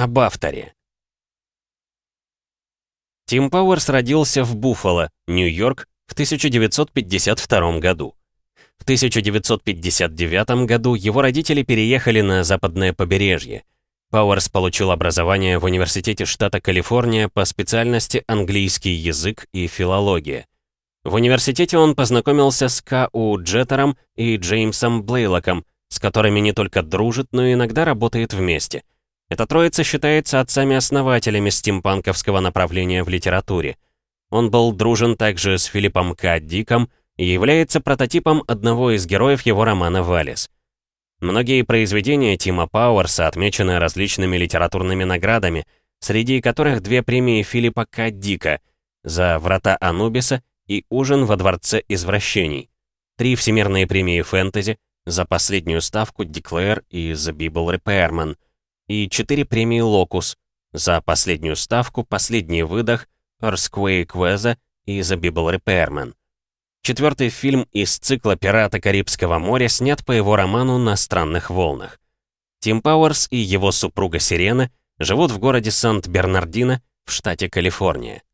Об авторе. Тим Пауэрс родился в Буффало, Нью-Йорк, в 1952 году. В 1959 году его родители переехали на западное побережье. Пауэрс получил образование в Университете штата Калифорния по специальности английский язык и филология. В университете он познакомился с К.У. Джеттером и Джеймсом Блейлоком, с которыми не только дружит, но и иногда работает вместе. Эта троица считается отцами-основателями стимпанковского направления в литературе. Он был дружен также с Филиппом К. Диком и является прототипом одного из героев его романа «Валис». Многие произведения Тима Пауэрса отмечены различными литературными наградами, среди которых две премии Филиппа К. Дика за «Врата Анубиса» и «Ужин во дворце извращений», три всемирные премии фэнтези за последнюю ставку «Деклэр» и «The Bible Repairman», и 4 премии «Локус» за последнюю ставку, последний выдох, «Earthquake Weather» и «The Bible Repairman». Четвертый фильм из цикла «Пираты Карибского моря» снят по его роману «На странных волнах». Тим Пауэрс и его супруга Сирена живут в городе Сант-Бернардино в штате Калифорния.